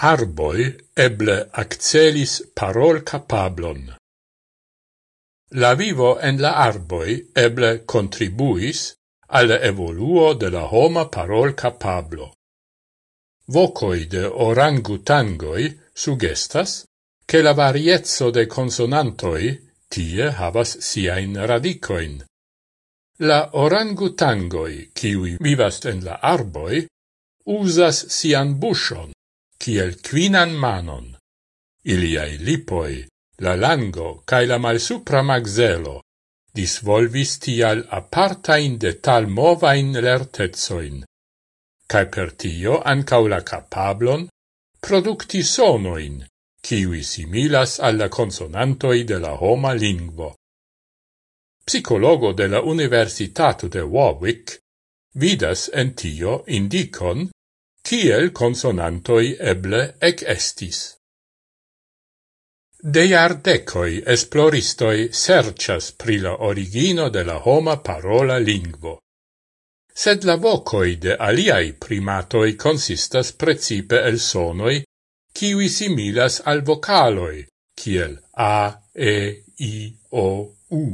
arboi eble accelis parol capablon. La vivo en la arboi eble contribuis al evoluo de la homa parol capablo. Vocoi de orangutangoi sugestas che la variezzo de consonantoi tie havas siain radicoin. La orangutangoi, kiui vivas en la arboi, usas sian bushon kiel quinan manon. Iliai lipoi, la lango cae la malsupra maxelo disvolvis tial apartain detal movain lertezoin, cae per tio ancau la capablon producti sonoin, kiwi similas alla consonantoi de la homa lingvo. Psicologo de la Universitato de Warwick vidas en tio indicon kiel consonantoi eble ec estis. De iardecoi esploristoi sercias pri la origino de la homa parola lingvo. Sed la vocoi de aliai primatoi consistas precipe el sonoi, kiwi similas al vocaloi, kiel a, e, i, o, u.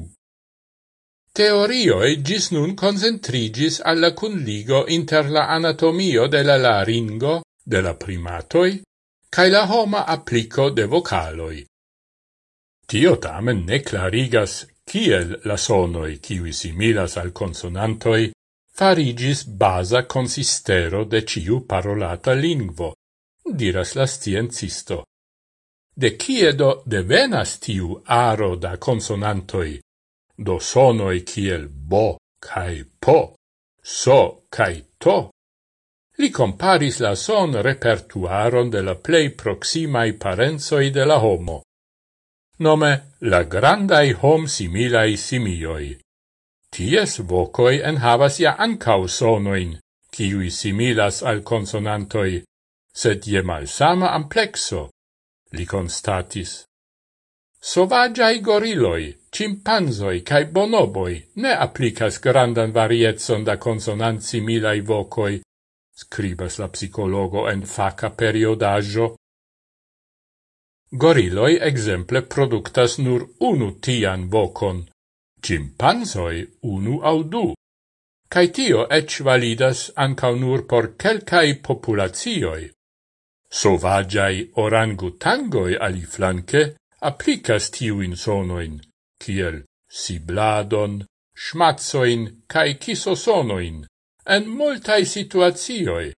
Teorioi gis nun concentrigis alla cunligo inter la anatomio de la laringo, de la primatoi, cae la homa applico de vocaloi. Tio tamen ne clarigas kiel la sonoi, kiwi similas al consonantoi, farigis basa consistero de ciu parolata lingvo, diras la sciencisto. De kiedo devenas tiu aro da consonantoi? do sonoi kiel bo kai po, so kai to, li comparis la son repertuaron de la plei proximai parenzoi de la homo, nome la grandai hom similai simioi. Ties vocoi enhavas ja ancau sonoin, kiui similas al consonantoi, sed je malsama amplexo, li constatis. Sovagiai goriloi, cimpanzoi cae bonoboi ne applicas grandan varietson da consonanzi milai vocoi, scribas la psicologo en faca periodaggio. Goriloi exemple productas nur unu tian vocon, cimpanzoi unu au du, cae tio ec validas ancau nur por quelcae populazioi. Sovagiai orangutangoi aliflanque applicas tiuin sonoin, kiel sibladon, schmatzoin cae kisosonoin, en multae situazioi.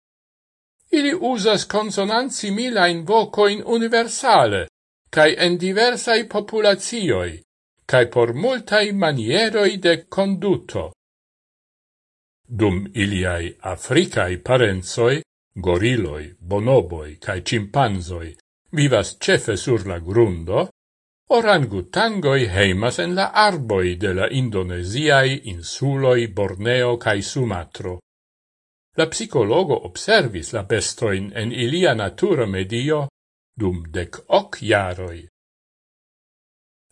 Ili usas consonanzi milain vocoin universale, cae en diversai populazioi, cae por multae manieroi de conduto. Dum iliai africae parenzoi, goriloi, bonoboi cae cimpanzoi vivas cefe sur la grundo, orangutangoi heimas en la arboi de la indonesiai insuloi Borneo cae Sumatro. La psicologo observis la bestoin en ilia natura medio dum dec hoc jaroi.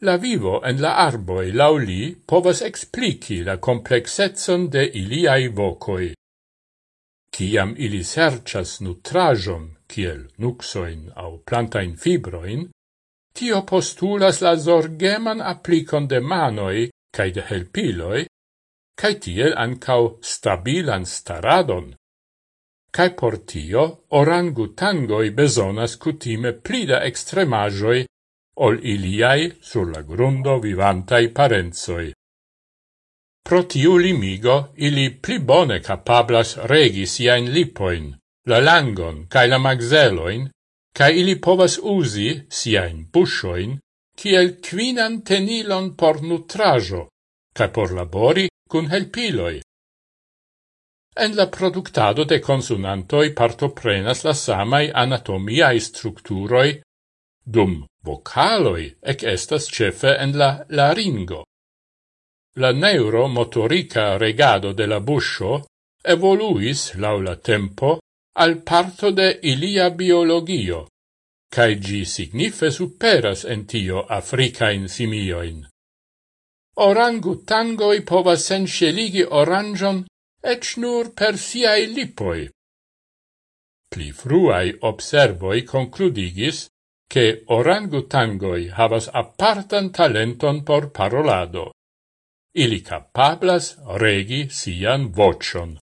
La vivo en la arboi lauli povas explici la complexetson de iliai vocoi. Ciam ili serchas nutrajon kiel nuxoin au plantain fibroin, tio postulas la zorgeman applicon de manoi cae de helpiloi, cae tiel ancau stabilan staradon. Cae por tio orangutangoi besonas cutime plida extremajoi ol iliai sur la grundo vivantai parenzoi. Pro tiu limigo ili pli bone capablas regi siain lipoin, la langon cae la magzeloin, cae ili povas usi siain bushoin, kiel quinan tenilon por nutrajo, cae por labori cun helpiloi. En la productado de consonantoi partoprenas la samai anatomiae structuroi, dum vocaloi ec estas cefe en la laringo. La neuromotorica regado de la buscio evoluis laula tempo al parto de ilia biologio, cae gi signife superas en tio Africain simioin. Orangutangoi povas senceligi orangion ec nur per siai lipoi. Pli fruai observoi concludigis che orangutangoi havas apartan talenton por parolado. Ili capablas regi sian vocion.